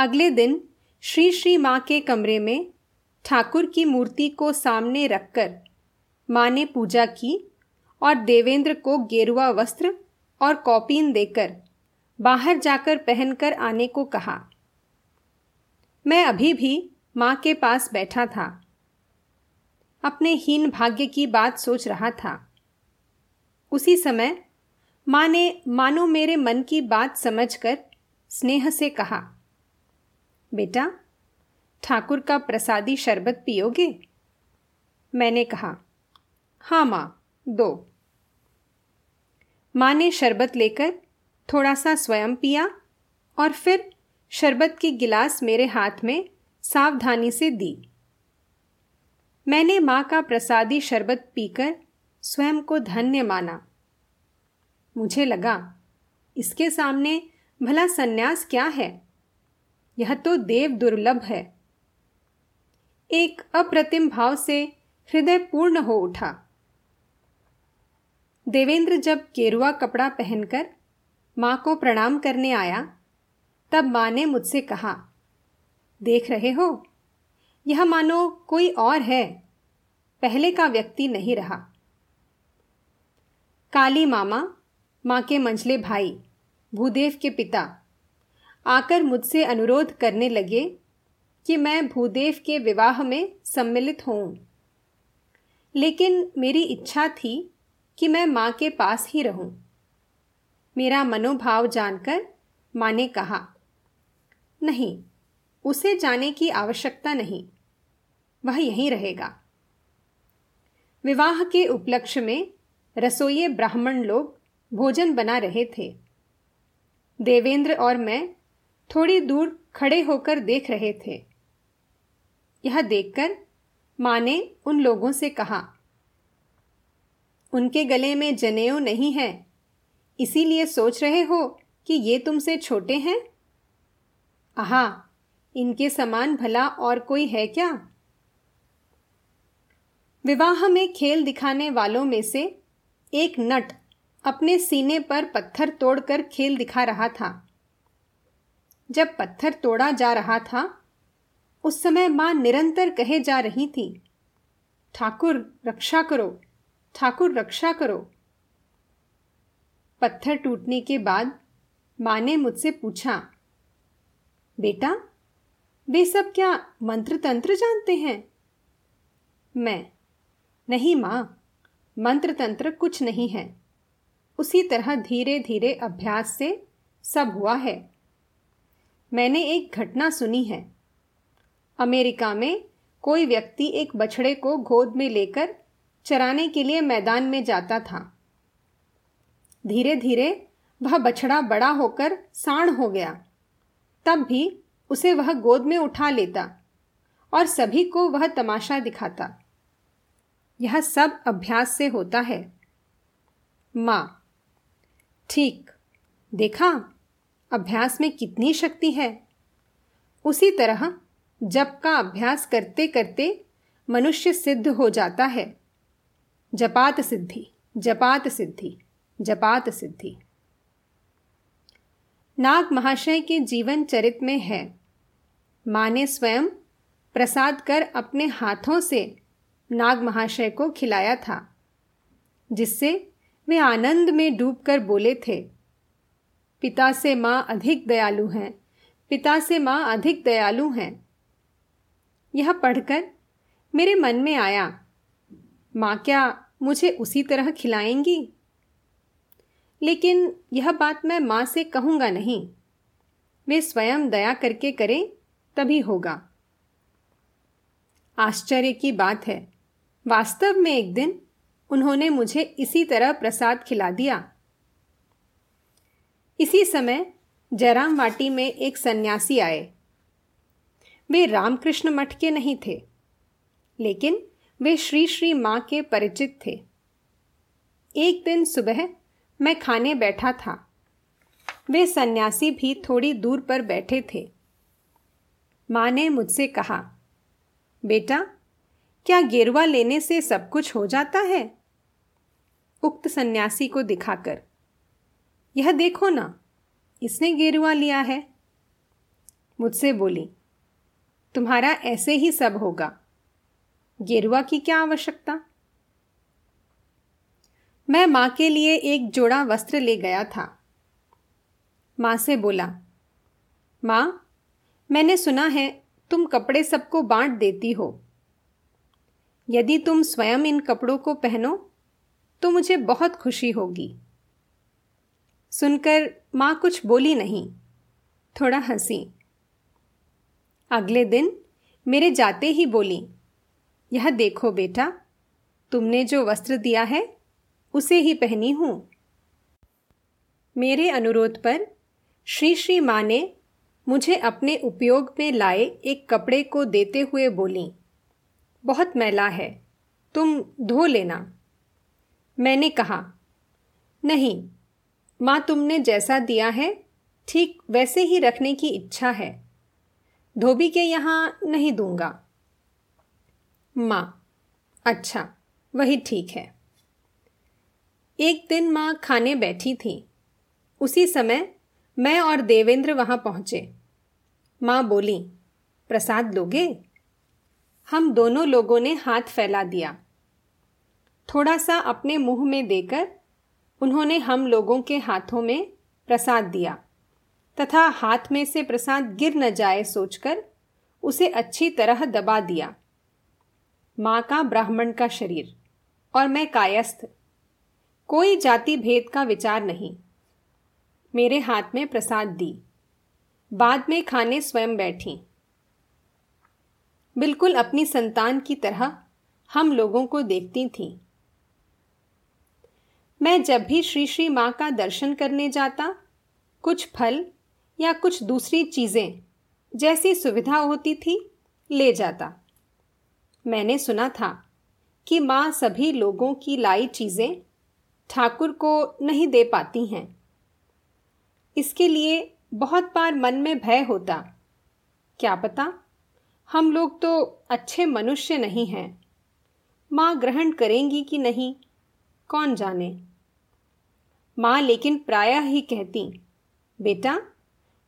अगले दिन श्री श्री माँ के कमरे में ठाकुर की मूर्ति को सामने रखकर माँ ने पूजा की और देवेंद्र को गेरुआ वस्त्र और कॉपीन देकर बाहर जाकर पहनकर आने को कहा। मैं अभी भी माँ के पास बैठा था। अपने हीन भाग्य की बात सोच रहा था। उसी समय माँ ने, मानो मेरे मन की बात समझकर स्नेह से कहा बेटा, ठाकुर का प्रसादी शरबत पियोगे? मैंने कहा हाँ माँ, दो। माँ ने शरबत लेकर थोड़ा सा स्वयं पिया और फिर शरबत की गिलास मेरे हाथ में सावधानी से दी। मैंने माँ का प्रसादी शरबत पीकर स्वयं को धन्य माना। मुझे लगा, इसके सामने भला सन्यास क्या है? यह तो देव दुर्लभ है। एक अप्रतिम भाव से हृदय पूर्ण हो उठा। देवेंद्र जब केरुआ कपड़ा पहनकर माँ को प्रणाम करने आया, तब माँ ने मुझसे कहा, देख रहे हो, यह मानो कोई और है, पहले का व्यक्ति नहीं रहा। काली मामा, माँ के मंझले भाई, भूदेव के पिता आकर मुझसे अनुरोध करने लगे कि मैं भूदेव के विवाह में सम्मिलित होऊं। लेकिन मेरी इच्छा थी कि मैं माँ के पास ही रहूँ। मेरा मनोभाव जानकर माँ ने कहा, नहीं, उसे जाने की आवश्यकता नहीं, वह यहीं रहेगा। विवाह के उपलक्ष्य में रसोई ब्राह्मण लोग भोजन बना रहे थे। देवेंद्र और मैं थोड़ी दूर खड़े होकर देख रहे थे। यह देखकर माँ ने उन लोगों से कहा, उनके गले में जनेऊ नहीं है। इसीलिए सोच रहे हो कि ये तुमसे छोटे हैं? आहा, इनके समान भला और कोई है क्या? विवाह में खेल दिखाने वालों में से एक नट अपने सीने पर पत्थर तोड़कर खेल दिखा रहा था। जब पत्थर तोड़ा जा रहा था, उस समय माँ निरंतर कहे जा रही थी, ठाकुर, रक्षा करो, ठाकुर, रक्षा करो। पत्थर टूटने के बाद माँ ने मुझसे पूछा, बेटा, वे सब क्या मंत्र तंत्र जानते हैं? मैं? नहीं माँ मंत्र तंत्र कुछ नहीं है। उसी तरह धीरे धीरे अभ्यास से सब हुआ है। मैंने एक घटना सुनी है। अमेरिका में कोई व्यक्ति एक बछड़े को गोद में लेकर चराने के लिए मैदान में जाता था। धीरे धीरे वह बछड़ा बड़ा होकर साण हो गया। तब भी उसे वह गोद में उठा लेता और सभी को वह तमाशा दिखाता। यह सब अभ्यास से होता है। माँ, ठीक, देखा? अभ्यास में कितनी शक्ति है? उसी तरह, जप का अभ्यास करते करते मनुष्य सिद्ध हो जाता है। जपात सिद्धि जपात सिद्धि जपात सिद्धि। नाग महाशय के जीवन चरित में है। माँ ने स्वयं प्रसाद कर अपने हाथों से नाग महाशय को खिलाया था, जिससे वे आनंद में डूबकर बोले थे। पिता से माँ अधिक दयालु हैं। पिता से माँ अधिक दयालु हैं। यह पढ़कर मेरे मन में आया, माँ क्या मुझे उसी तरह खिलाएँगी? लेकिन यह बात मैं माँ से कहूँगा नहीं। वे स्वयं दया करके करें, तभी होगा। आश्चर्य की बात है। वास्तव में एक दिन उन्होंने मुझे इसी तरह प्रसाद खिला दिया। इसी समय जयराम वाटी में एक सन्यासी आए। वे रामकृष्ण मठ के नहीं थे, लेकिन वे श्री श्री माँ के परिचित थे। एक दिन सुबह मैं खाने बैठा था। वे सन्यासी भी थोड़ी दूर पर बैठे थे। माँ ने मुझसे कहा, बेटा, क्या गेरुआ लेने से सब कुछ हो जाता है? उक्त सन्यासी को दिखाकर। यह देखो ना, इसने गेरुआ लिया है। मुझसे बोली, तुम्हारा ऐसे ही सब होगा, गेरुआ की क्या आवश्यकता? मैं माँ के लिए एक जोड़ा वस्त्र ले गया था। माँ से बोला, माँ, मैंने सुना है तुम कपड़े सबको बांट देती हो। यदि तुम स्वयं इन कपड़ों को पहनो तो मुझे बहुत खुशी होगी। सुनकर माँ कुछ बोली नहीं। थोड़ा हँसी। अगले दिन मेरे जाते ही बोली, यह देखो बेटा, तुमने जो वस्त्र दिया है, उसे ही पहनी हूँ। मेरे अनुरोध पर श्री श्री माँ ने मुझे अपने उपयोग में लाए एक कपड़े को देते हुए बोली, बहुत मैला है, तुम धो लेना। मैंने कहा, नहीं माँ तुमने जैसा दिया है, ठीक वैसे ही रखने की इच्छा है। धोबी के यहाँ नहीं दूँगा। माँ अच्छा वही ठीक है। एक दिन माँ खाने बैठी थी। उसी समय मैं और देवेंद्र वहाँ पहुँचे। माँ बोली, प्रसाद लोगे? हम दोनों लोगों ने हाथ फैला दिया। थोड़ा सा अपने मुँह में देकर उन्होंने हम लोगों के हाथों में प्रसाद दिया, तथा हाथ में से प्रसाद गिर न जाए सोचकर उसे अच्छी तरह दबा दिया। माँ का ब्राह्मण का शरीर, और मैं कायस्थ। कोई जाति भेद का विचार नहीं। मेरे हाथ में प्रसाद दी। बाद में खाने स्वयं बैठी। बिल्कुल अपनी संतान की तरह हम लोगों को देखती थी। मैं जब भी श्री श्री माँ का दर्शन करने जाता, कुछ फल या कुछ दूसरी चीज़ें जैसी सुविधा होती थी, ले जाता। मैंने सुना था कि माँ सभी लोगों की लाई चीज़ें ठाकुर को नहीं दे पाती हैं। इसके लिए बहुत बार मन में भय होता, क्या पता? हम लोग तो अच्छे मनुष्य नहीं हैं। माँ ग्रहण करेंगी कि नहीं, कौन जाने? माँ लेकिन प्रायः ही कहती, बेटा,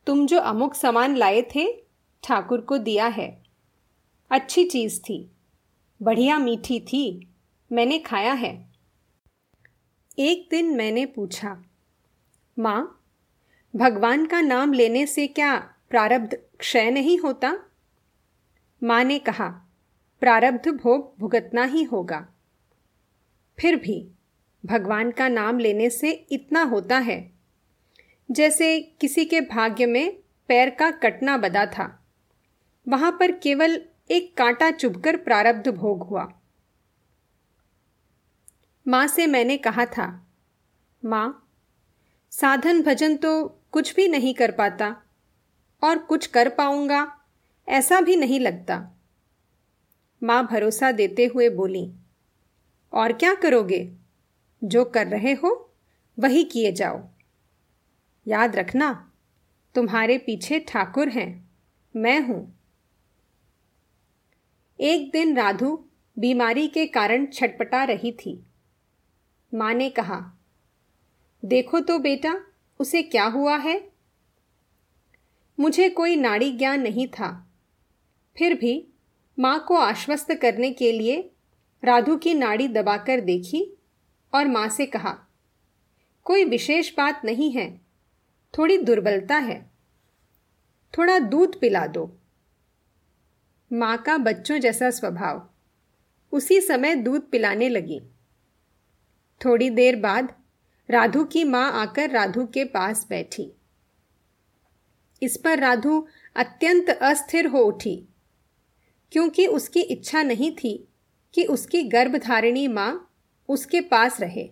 तुम जो अमुक सामान लाए थे, ठाकुर को दिया है। अच्छी चीज़ थी, बढ़िया मीठी थी, मैंने खाया है। एक दिन मैंने पूछा, माँ, भगवान का नाम लेने से क्या प्रारब्ध क्षय नहीं होता? माँ ने कहा, प्रारब्ध भोग भुगतना ही होगा। फिर भी भगवान का नाम लेने से इतना होता है। जैसे किसी के भाग्य में पैर का कटना बदा था, वहाँ पर केवल एक कांटा चुभकर प्रारब्ध भोग हुआ। माँ से मैंने कहा था, माँ, साधन भजन तो कुछ भी नहीं कर पाता, और कुछ कर पाऊँगा, ऐसा भी नहीं लगता। माँ भरोसा देते हुए बोली, और क्या करोगे? जो कर रहे हो, वही किए जाओ। याद रखना, तुम्हारे पीछे ठाकुर हैं, मैं हूँ। एक दिन राधु बीमारी के कारण छटपटा रही थी। माँ ने कहा, देखो तो बेटा, उसे क्या हुआ है? मुझे कोई नाड़ी ज्ञान नहीं था। फिर भी माँ को आश्वस्त करने के लिए राधु की नाड़ी दबाकर देखी और माँ से कहा, कोई विशेष बात नहीं है, थोड़ी दुर्बलता है। थोड़ा दूध पिला दो। माँ का बच्चों जैसा स्वभाव, उसी समय दूध पिलाने लगी। थोड़ी देर बाद राधु की माँ आकर राधु के पास बैठी। इस पर राधु अत्यंत अस्थिर हो उठी, क्योंकि उसकी इच्छा नहीं थी कि उसकी गर्भधारिणी माँ उसके पास रहे।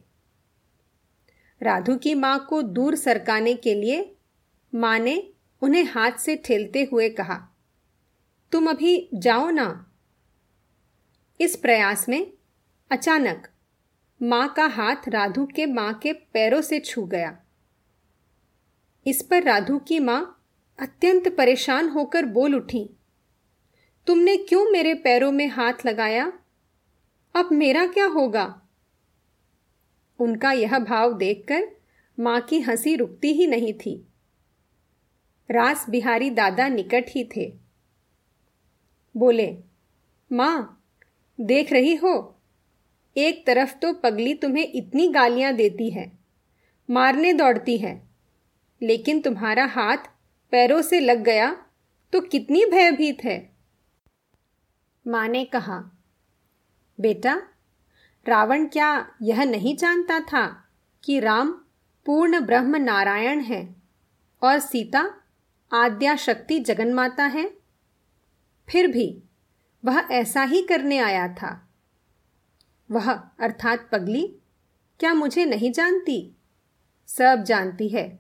राधु की माँ को दूर सरकाने के लिए माँ ने उन्हें हाथ से ठेलते हुए कहा, तुम अभी जाओ ना। इस प्रयास में अचानक माँ का हाथ राधु के माँ के पैरों से छू गया। इस पर राधु की माँ अत्यंत परेशान होकर बोल उठी, तुमने क्यों मेरे पैरों में हाथ लगाया? अब मेरा क्या होगा? उनका यह भाव देखकर माँ की हँसी रुकती ही नहीं थी। रास बिहारी दादा निकट ही थे। बोले, माँ, देख रही हो, एक तरफ़ तो पगली तुम्हें इतनी गालियाँ देती है, मारने दौड़ती है, लेकिन तुम्हारा हाथ पैरों से लग गया तो कितनी भयभीत है। माँ ने कहा, बेटा रावण क्या यह नहीं जानता था कि राम पूर्ण ब्रह्म नारायण है और सीता आद्या शक्ति जगन्माता है? फिर भी वह ऐसा ही करने आया था। वह, अर्थात पगली, क्या मुझे नहीं जानती? सब जानती है।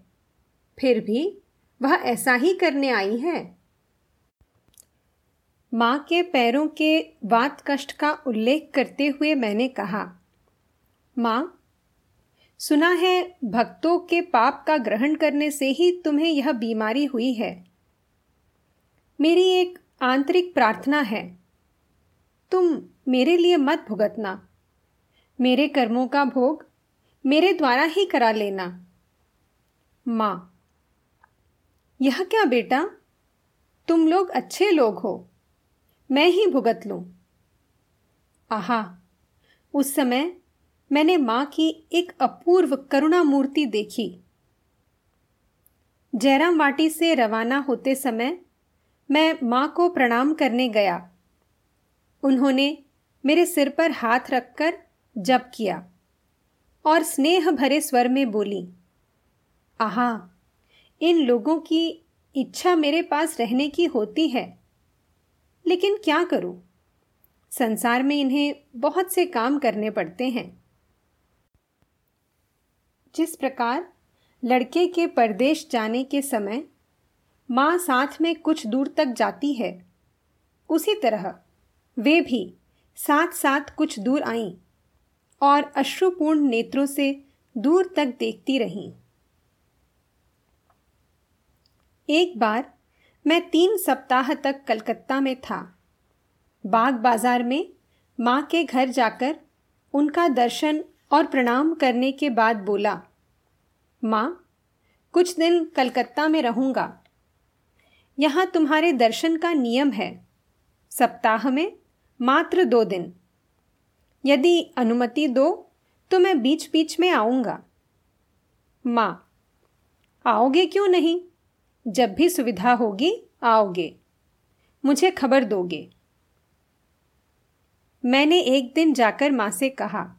फिर भी वह ऐसा ही करने आई है। माँ के पैरों के वात कष्ट का उल्लेख करते हुए मैंने कहा, माँ, सुना है भक्तों के पाप का ग्रहण करने से ही तुम्हें यह बीमारी हुई है। मेरी एक आंतरिक प्रार्थना है। तुम मेरे लिए मत भुगतना। मेरे कर्मों का भोग मेरे द्वारा ही करा लेना। माँ, यह क्या बेटा? तुम लोग अच्छे लोग हो। मैं ही भुगत लूँ। आहा, उस समय मैंने माँ की एक अपूर्व करुणा मूर्ति देखी। जयराम वाटी से रवाना होते समय मैं माँ को प्रणाम करने गया। उन्होंने मेरे सिर पर हाथ रखकर जप किया और स्नेह भरे स्वर में बोली, आहा, इन लोगों की इच्छा मेरे पास रहने की होती है। लेकिन क्या करूँ? संसार में इन्हें बहुत से काम करने पड़ते हैं। जिस प्रकार लड़के के परदेश जाने के समय माँ साथ में कुछ दूर तक जाती है, उसी तरह वे भी साथ साथ कुछ दूर आईं और अश्रुपूर्ण नेत्रों से दूर तक देखती रहीं। एक बार मैं तीन सप्ताह तक कलकत्ता में था। बाग बाज़ार में माँ के घर जाकर उनका दर्शन और प्रणाम करने के बाद बोला, माँ, कुछ दिन कलकत्ता में रहूँगा। यहाँ तुम्हारे दर्शन का नियम है। सप्ताह में मात्र दो दिन। यदि अनुमति दो तो मैं बीच बीच में आऊँगा। माँ, आओगे क्यों नहीं? जब भी सुविधा होगी, आओगे। मुझे खबर दोगे। मैंने एक दिन जाकर माँ से कहा,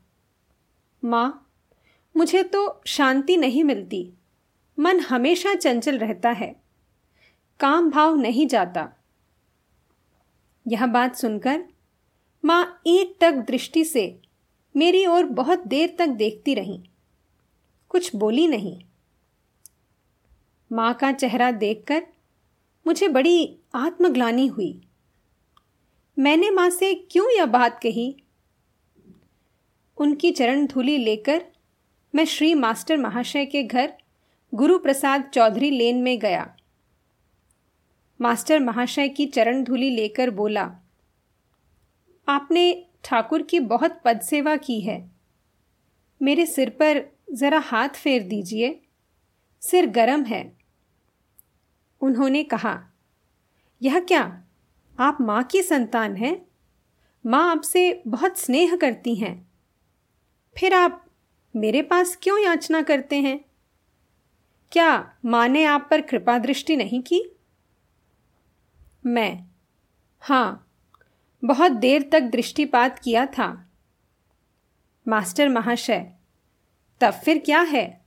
माँ, मुझे तो शांति नहीं मिलती। मन हमेशा चंचल रहता है। काम भाव नहीं जाता। यह बात सुनकर माँ एक तक दृष्टि से मेरी ओर बहुत देर तक देखती रही। कुछ बोली नहीं। माँ का चेहरा देखकर मुझे बड़ी आत्मग्लानी हुई। मैंने माँ से क्यों यह बात कही? उनकी चरण धूली लेकर मैं श्री मास्टर महाशय के घर गुरु प्रसाद चौधरी लेन में गया। मास्टर महाशय की चरण धूली लेकर बोला, आपने ठाकुर की बहुत पद सेवा की है। मेरे सिर पर जरा हाथ फेर दीजिए। सिर गरम है। उन्होंने कहा, यह क्या? आप माँ की संतान हैं? माँ आपसे बहुत स्नेह करती हैं। फिर आप मेरे पास क्यों याचना करते हैं? क्या माँ ने आप पर कृपा दृष्टि नहीं की? मैं, हाँ, बहुत देर तक दृष्टिपात किया था। मास्टर महाशय, तब फिर क्या है?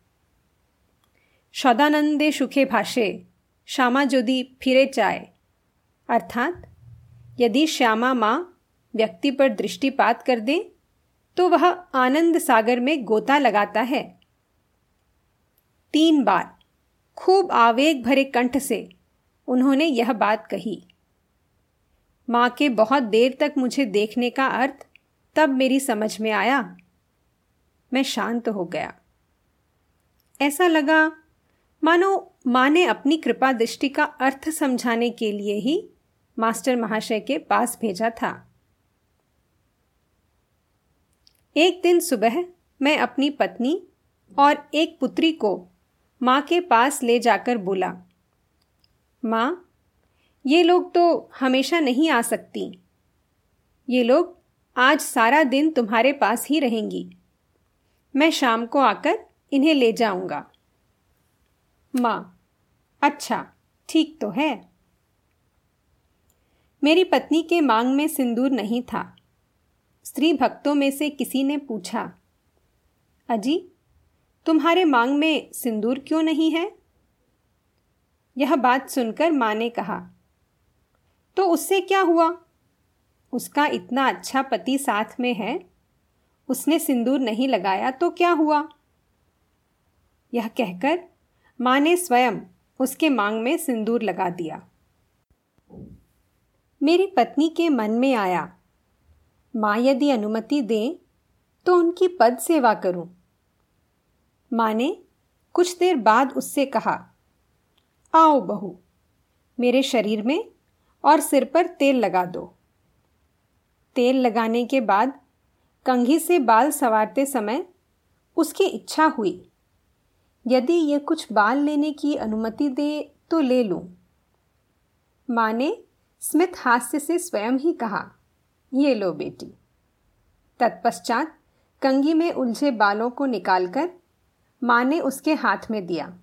सदानंदे सुखे भाषे श्यामा यदि फिरे चाय अर्थात, यदि श्यामा माँ व्यक्ति पर दृष्टिपात कर दे तो वह आनंद सागर में गोता लगाता है। तीन बार, खूब आवेग भरे कंठ से उन्होंने यह बात कही। माँ के बहुत देर तक मुझे देखने का अर्थ तब मेरी समझ में आया। मैं शांत हो गया। ऐसा लगा मानो माँ ने अपनी कृपा दृष्टि का अर्थ समझाने के लिए ही मास्टर महाशय के पास भेजा था। एक दिन सुबह मैं अपनी पत्नी और एक पुत्री को माँ के पास ले जाकर बोला, माँ, ये लोग तो हमेशा नहीं आ सकती। ये लोग आज सारा दिन तुम्हारे पास ही रहेंगी। मैं शाम को आकर इन्हें ले जाऊँगा। माँ। अच्छा ठीक तो है। मेरी पत्नी के मांग में सिंदूर नहीं था। स्त्री भक्तों में से किसी ने पूछा, अजी, तुम्हारे मांग में सिंदूर क्यों नहीं है? यह बात सुनकर माँ ने कहा तो उससे क्या हुआ? उसका इतना अच्छा पति साथ में है, उसने सिंदूर नहीं लगाया तो क्या हुआ? यह कहकर माँ ने स्वयं उसके मांग में सिंदूर लगा दिया। मेरी पत्नी के मन में आया, माँ, यदि अनुमति दें तो उनकी पद सेवा करूँ। माँ ने कुछ देर बाद उससे कहा, आओ बहू, मेरे शरीर में और सिर पर तेल लगा दो। तेल लगाने के बाद कंघी से बाल संवारते समय उसकी इच्छा हुई। यदि ये कुछ बाल लेने की अनुमति दे तो ले लूँ। माँ ने स्मिथ हास्य से स्वयं ही कहा, ये लो बेटी तत्पश्चात कंगी में उलझे बालों को निकालकर माँ ने उसके हाथ में दिया